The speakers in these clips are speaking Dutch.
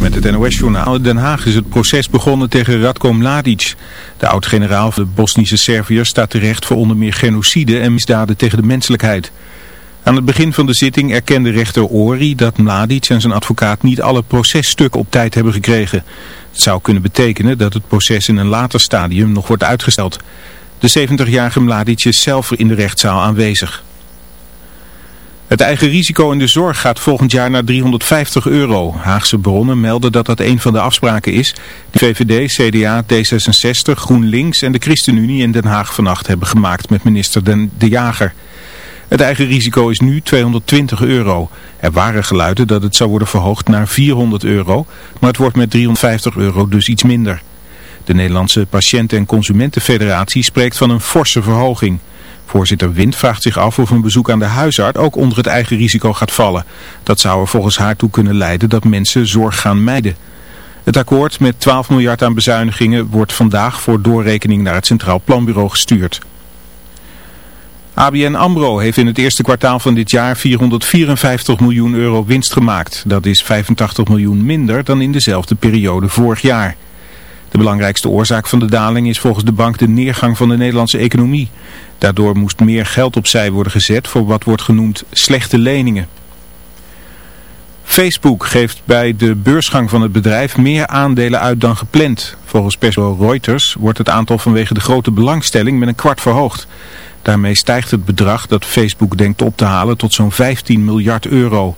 Met het NOS-journaal. In Den Haag is het proces begonnen tegen Radko Mladic. De oud-generaal van de Bosnische Serviërs staat terecht voor onder meer genocide en misdaden tegen de menselijkheid. Aan het begin van de zitting erkende rechter Ori dat Mladic en zijn advocaat niet alle processtukken op tijd hebben gekregen. Het zou kunnen betekenen dat het proces in een later stadium nog wordt uitgesteld. De 70-jarige Mladic is zelf in de rechtszaal aanwezig. Het eigen risico in de zorg gaat volgend jaar naar 350 euro. Haagse bronnen melden dat dat een van de afspraken is die VVD, CDA, D66, GroenLinks en de ChristenUnie in Den Haag vannacht hebben gemaakt met minister De Jager. Het eigen risico is nu 220 euro. Er waren geluiden dat het zou worden verhoogd naar 400 euro, maar het wordt met 350 euro dus iets minder. De Nederlandse Patiënten- en Consumentenfederatie spreekt van een forse verhoging. Voorzitter Wind vraagt zich af of een bezoek aan de huisarts ook onder het eigen risico gaat vallen. Dat zou er volgens haar toe kunnen leiden dat mensen zorg gaan mijden. Het akkoord met 12 miljard aan bezuinigingen wordt vandaag voor doorrekening naar het Centraal Planbureau gestuurd. ABN AMRO heeft in het eerste kwartaal van dit jaar 454 miljoen euro winst gemaakt. Dat is 85 miljoen minder dan in dezelfde periode vorig jaar. De belangrijkste oorzaak van de daling is volgens de bank de neergang van de Nederlandse economie. Daardoor moest meer geld opzij worden gezet voor wat wordt genoemd slechte leningen. Facebook geeft bij de beursgang van het bedrijf meer aandelen uit dan gepland. Volgens persbureau Reuters wordt het aantal vanwege de grote belangstelling met een kwart verhoogd. Daarmee stijgt het bedrag dat Facebook denkt op te halen tot zo'n 15 miljard euro.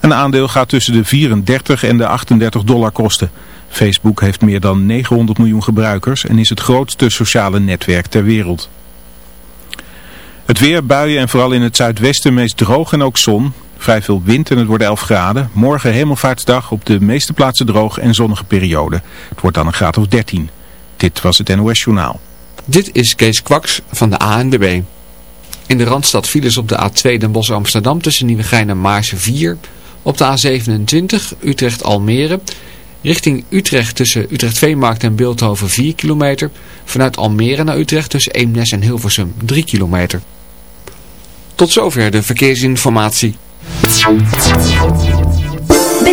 Een aandeel gaat tussen de 34 en de 38 dollar kosten. Facebook heeft meer dan 900 miljoen gebruikers en is het grootste sociale netwerk ter wereld. Het weer, buien en vooral in het zuidwesten meest droog en ook zon. Vrij veel wind en het wordt 11 graden. Morgen hemelvaartsdag op de meeste plaatsen droog en zonnige periode. Het wordt dan een graad of 13. Dit was het NOS Journaal. Dit is Kees Kwaks van de ANWB. In de Randstad files op de A2 Den Bosch Amsterdam tussen Nieuwegein en Maarsen 4. Op de A27 Utrecht-Almere Richting Utrecht tussen Utrecht Veemarkt en Beeldhoven 4 kilometer. Vanuit Almere naar Utrecht tussen Eemnes en Hilversum 3 kilometer. Tot zover de verkeersinformatie.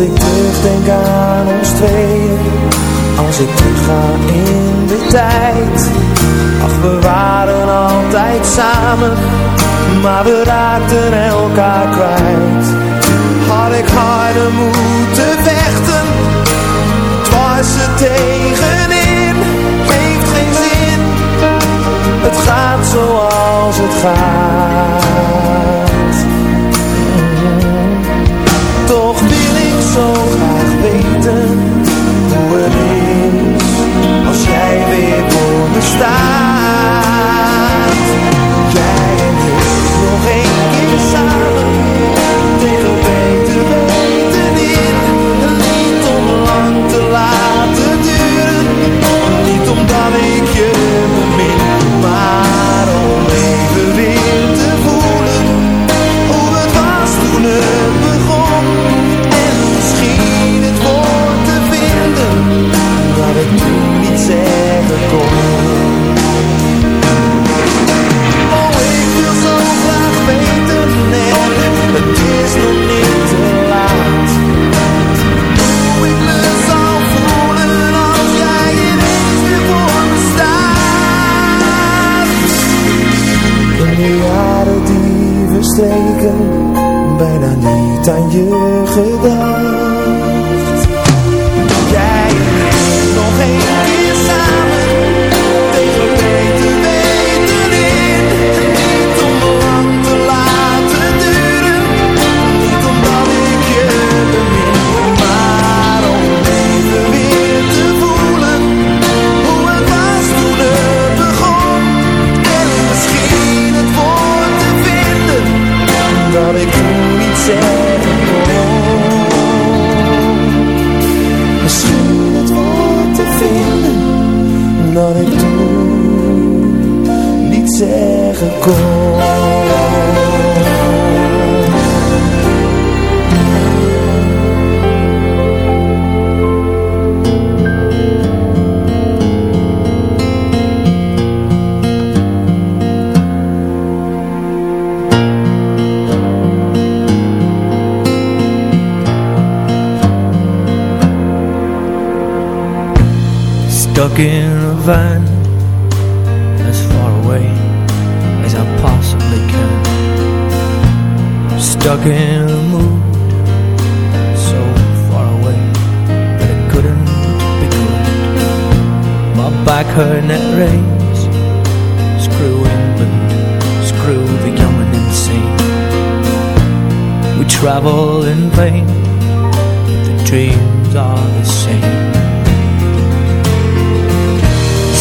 ik terugdenk aan ons twee, Als ik terugga in de tijd. Ach, we waren altijd samen Maar we raakten elkaar kwijt. Had ik harder moeten vechten Het was er tegenin. Heeft geen zin Het gaat zoals het gaat. weten hoe het is als jij weer voor me staat. Jij en ik nog één.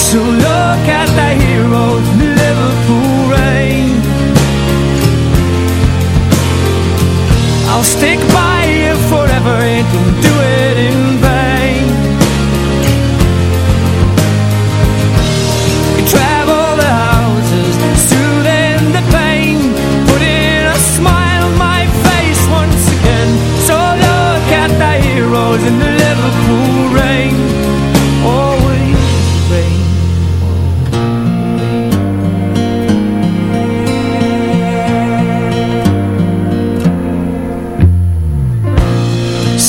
So look at the heroes Liverpool rain. I'll stick by you forever and do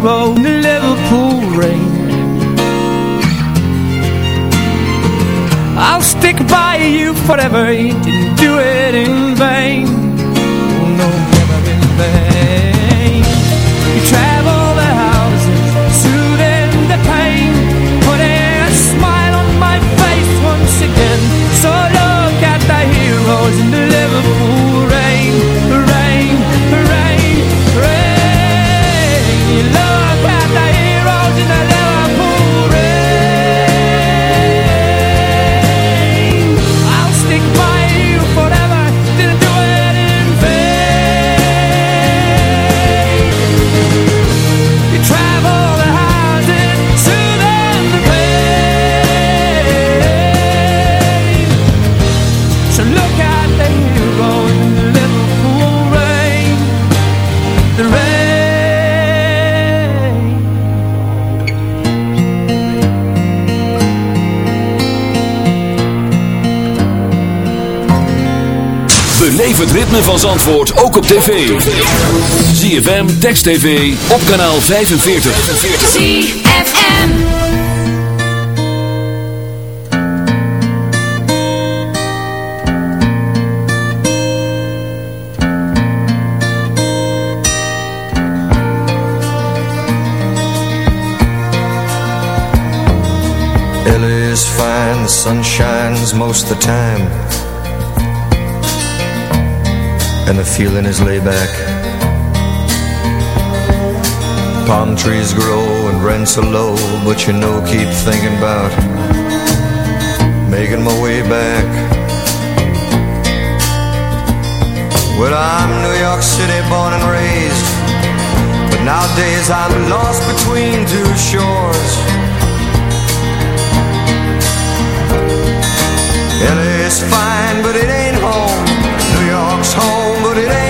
the hero the Liverpool rain. I'll stick by you forever You het ritme van Zandvoort ook op tv. ZFM, Text TV, op kanaal 45. ZFM. LA is fine, the sun shines most of the time And the feeling is laid back. Palm trees grow and rents are low But you know, keep thinking about Making my way back. Well, I'm New York City born and raised But nowadays I'm lost between two shores. LA's fine, but it ain't home. New York's home, it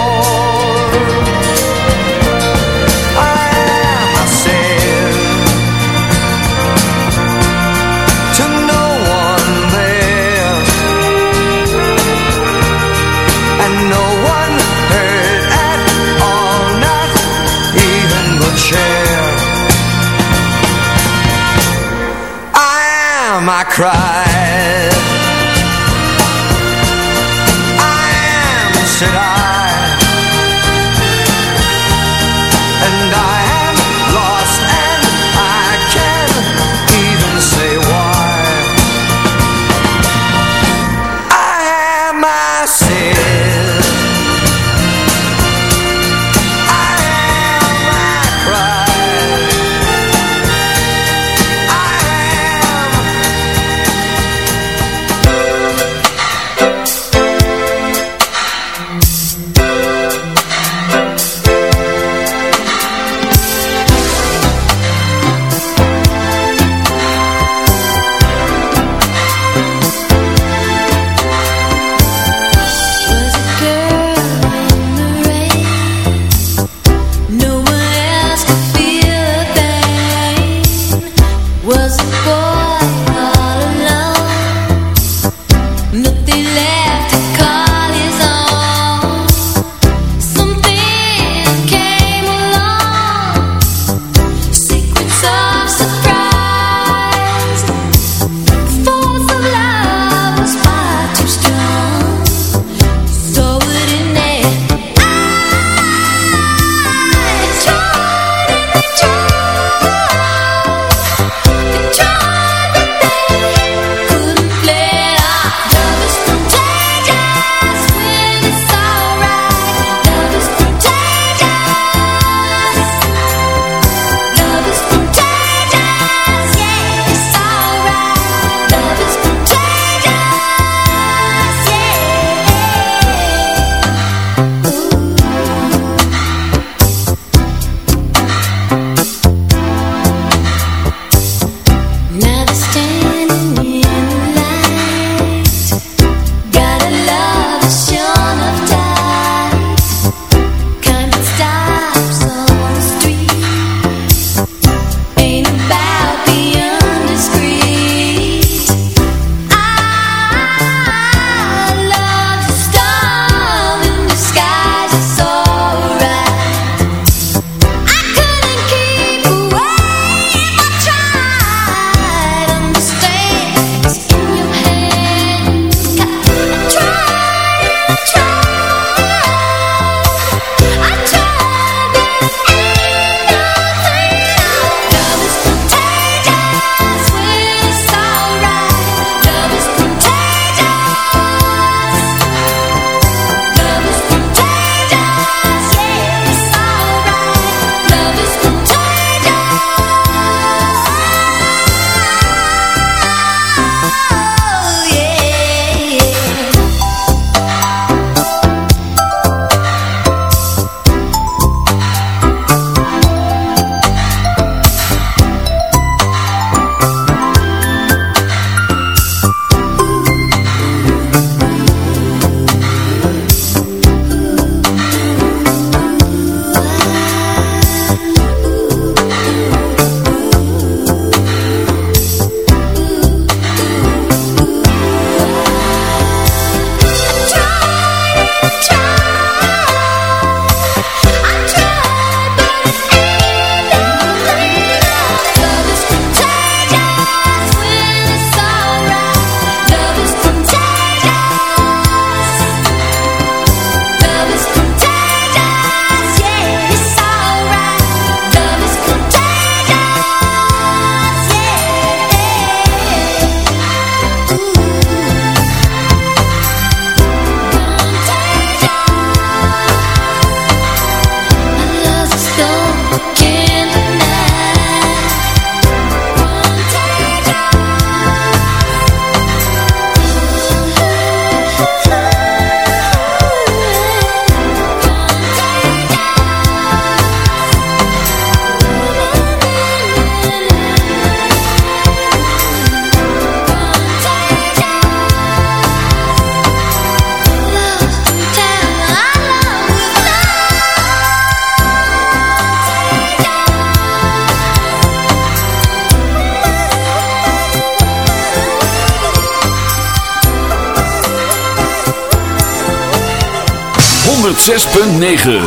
am I cried I am, I.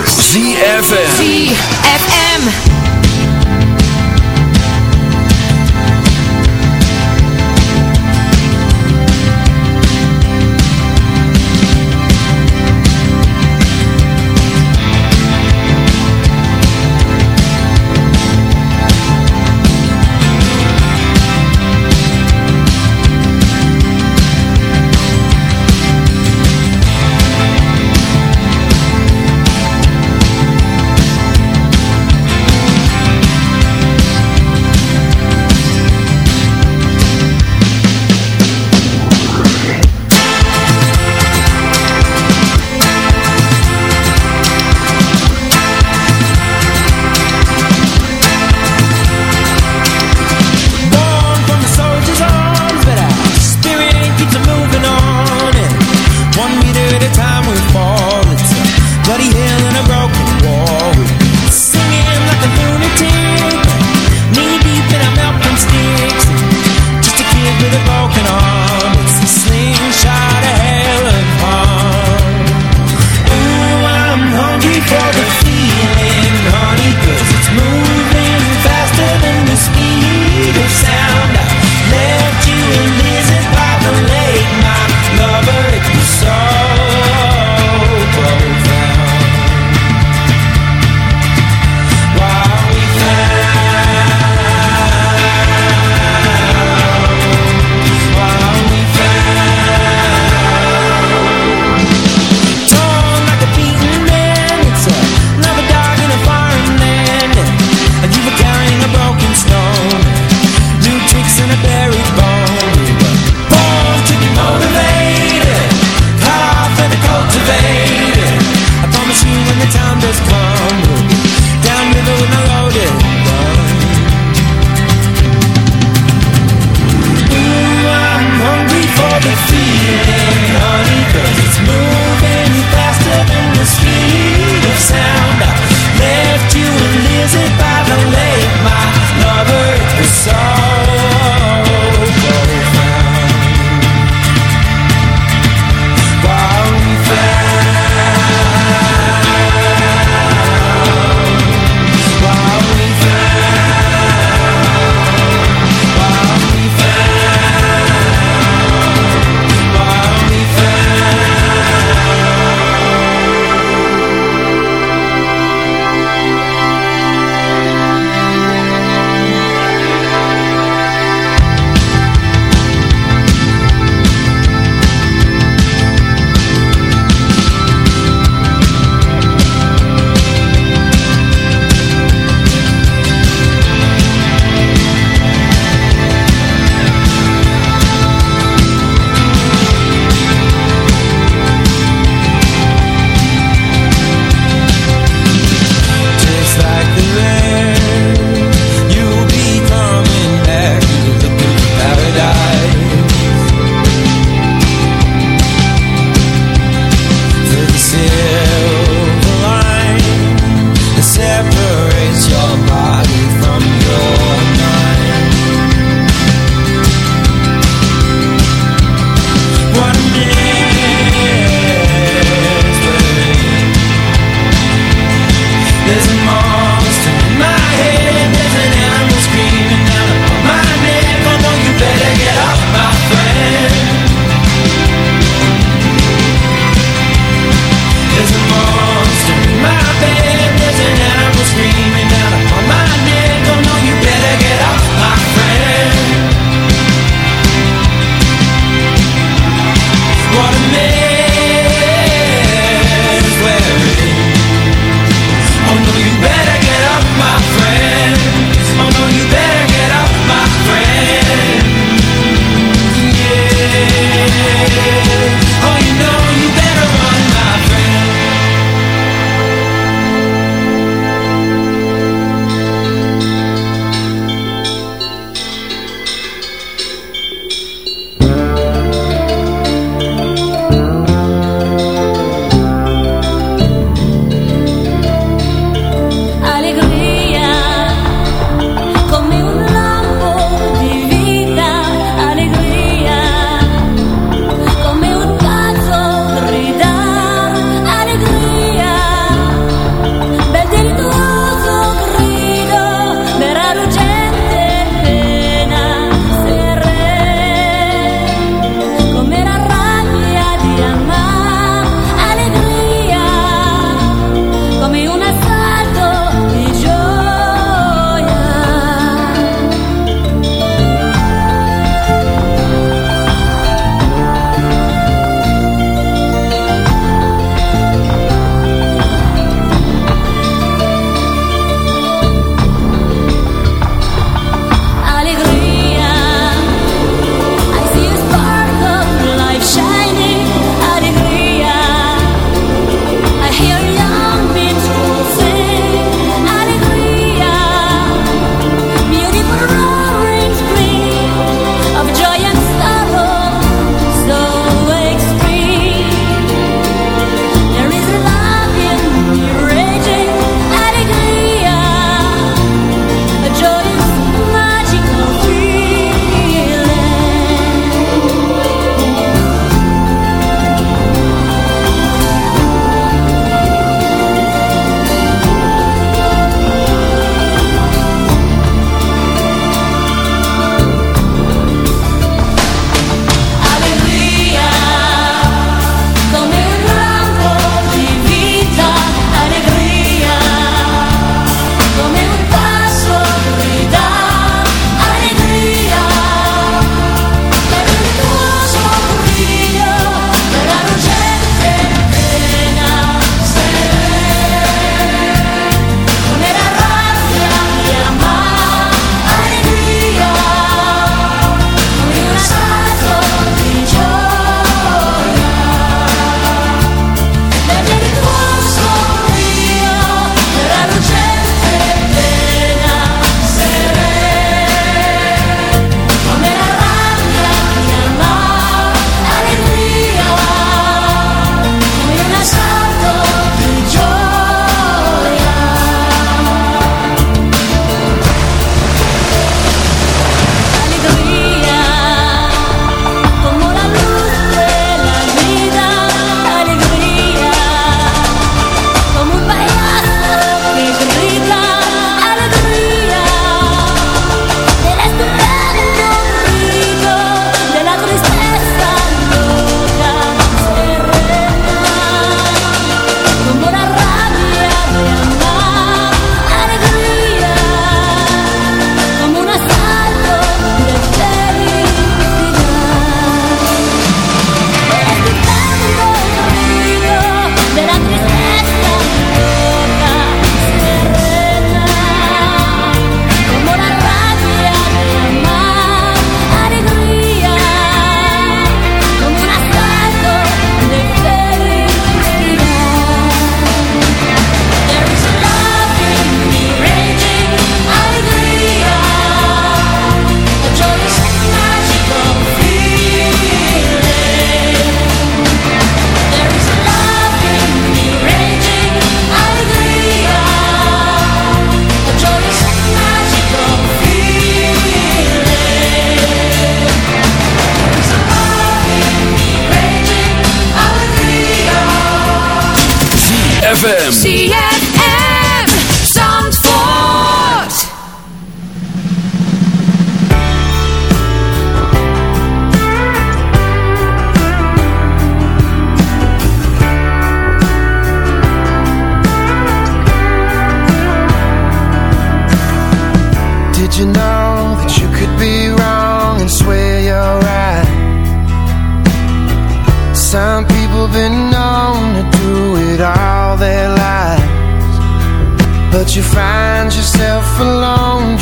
ZFM. ZFM.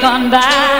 gone by.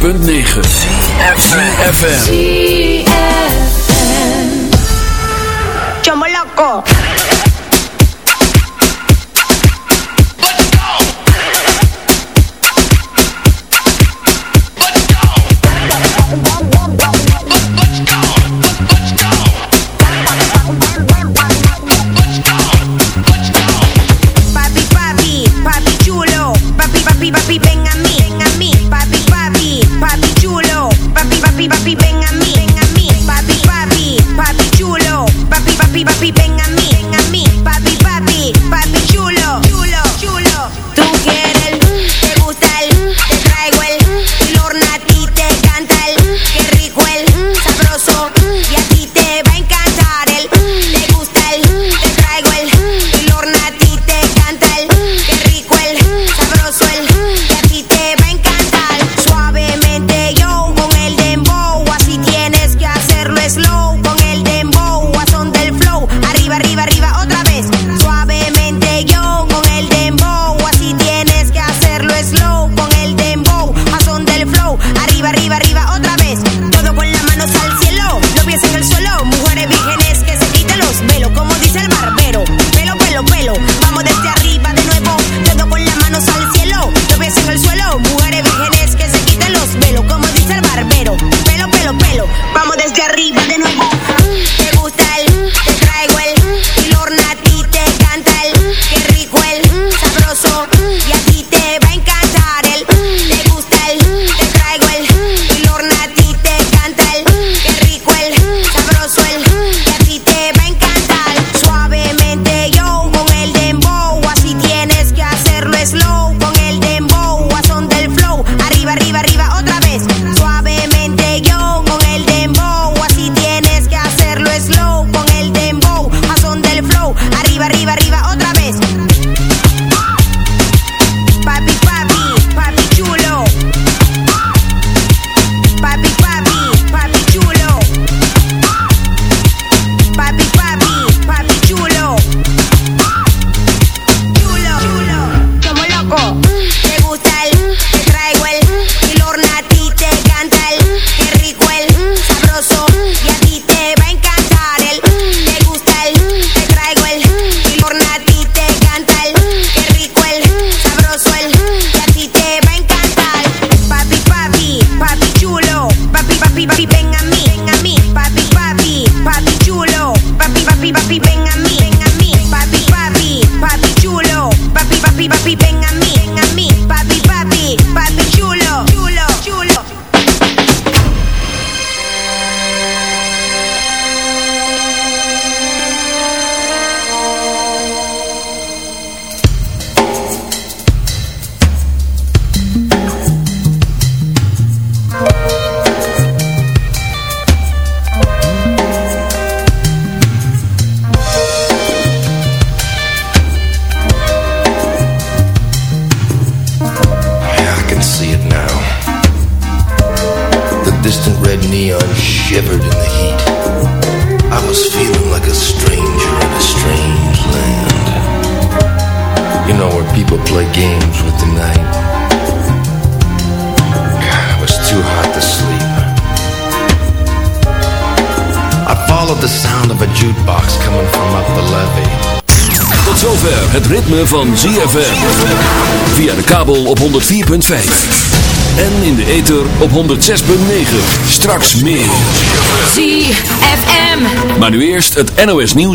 106.9 FM 106.9. Straks meer. ZFM. Maar nu eerst het NOS nieuws.